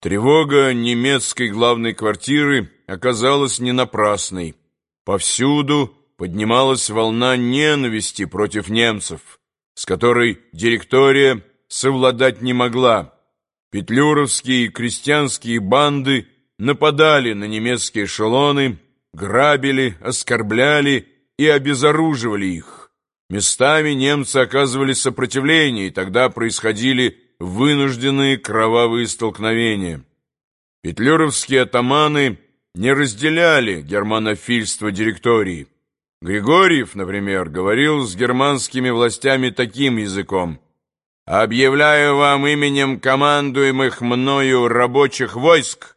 Тревога немецкой главной квартиры оказалась не напрасной. Повсюду поднималась волна ненависти против немцев, с которой директория совладать не могла. Петлюровские крестьянские банды нападали на немецкие эшелоны, грабили, оскорбляли и обезоруживали их. Местами немцы оказывали сопротивление, и тогда происходили вынужденные кровавые столкновения. Петлюровские атаманы не разделяли германофильство директории. Григорьев, например, говорил с германскими властями таким языком. «Объявляю вам именем командуемых мною рабочих войск,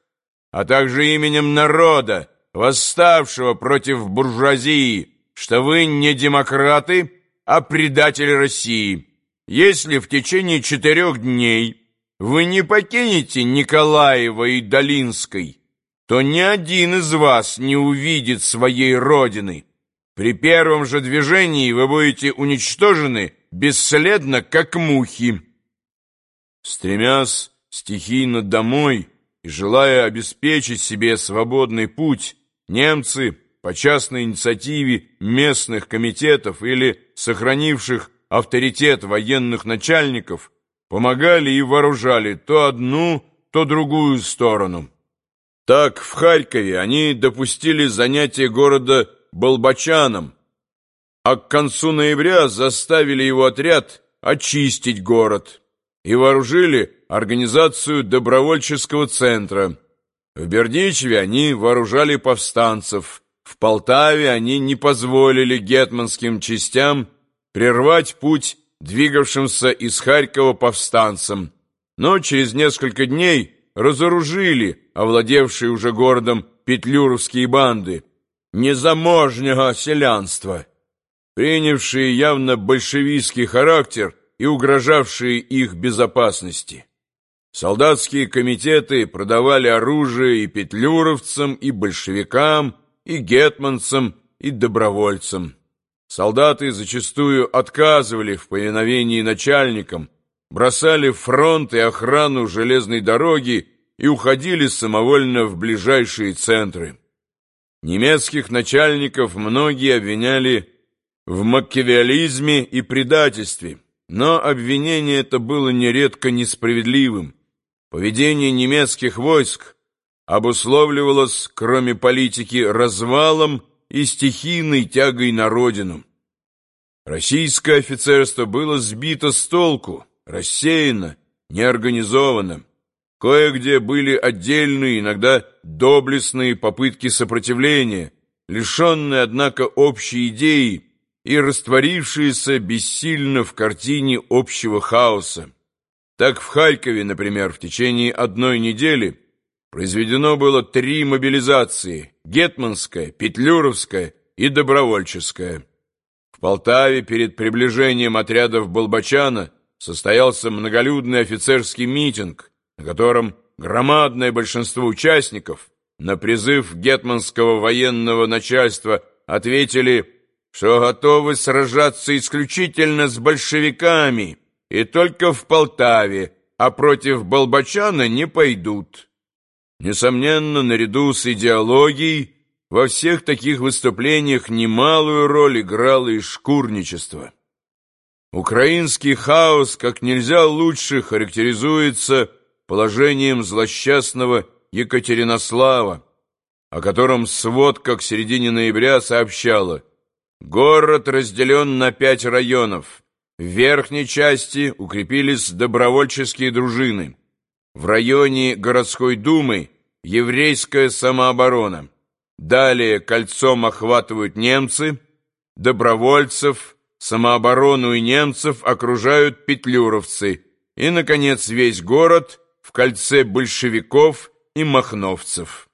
а также именем народа, восставшего против буржуазии, что вы не демократы, а предатели России». Если в течение четырех дней вы не покинете Николаева и Долинской, то ни один из вас не увидит своей родины. При первом же движении вы будете уничтожены бесследно, как мухи. Стремясь стихийно домой и желая обеспечить себе свободный путь, немцы по частной инициативе местных комитетов или сохранивших авторитет военных начальников помогали и вооружали то одну, то другую сторону. Так в Харькове они допустили занятие города Болбачаном, а к концу ноября заставили его отряд очистить город и вооружили организацию добровольческого центра. В Бердичеве они вооружали повстанцев, в Полтаве они не позволили гетманским частям прервать путь двигавшимся из Харькова повстанцам, но через несколько дней разоружили овладевшие уже городом петлюровские банды незаможнего селянства, принявшие явно большевистский характер и угрожавшие их безопасности. Солдатские комитеты продавали оружие и петлюровцам, и большевикам, и гетманцам, и добровольцам. Солдаты зачастую отказывали в повиновении начальникам, бросали фронт и охрану железной дороги и уходили самовольно в ближайшие центры. Немецких начальников многие обвиняли в макиавиализме и предательстве, но обвинение это было нередко несправедливым. Поведение немецких войск обусловливалось, кроме политики, развалом и стихийной тягой на родину. Российское офицерство было сбито с толку, рассеяно, неорганизовано. Кое-где были отдельные, иногда доблестные попытки сопротивления, лишенные, однако, общей идеи и растворившиеся бессильно в картине общего хаоса. Так в Харькове, например, в течение одной недели произведено было три мобилизации – Гетманская, Петлюровская и Добровольческая. В Полтаве перед приближением отрядов Болбачана состоялся многолюдный офицерский митинг, на котором громадное большинство участников на призыв гетманского военного начальства ответили, что готовы сражаться исключительно с большевиками и только в Полтаве, а против Болбачана не пойдут. Несомненно, наряду с идеологией во всех таких выступлениях немалую роль играло и шкурничество. Украинский хаос как нельзя лучше характеризуется положением злосчастного Екатеринослава, о котором сводка к середине ноября сообщала. Город разделен на пять районов. В верхней части укрепились добровольческие дружины. В районе городской думы еврейская самооборона. Далее кольцом охватывают немцы, добровольцев, самооборону и немцев окружают петлюровцы. И, наконец, весь город в кольце большевиков и махновцев.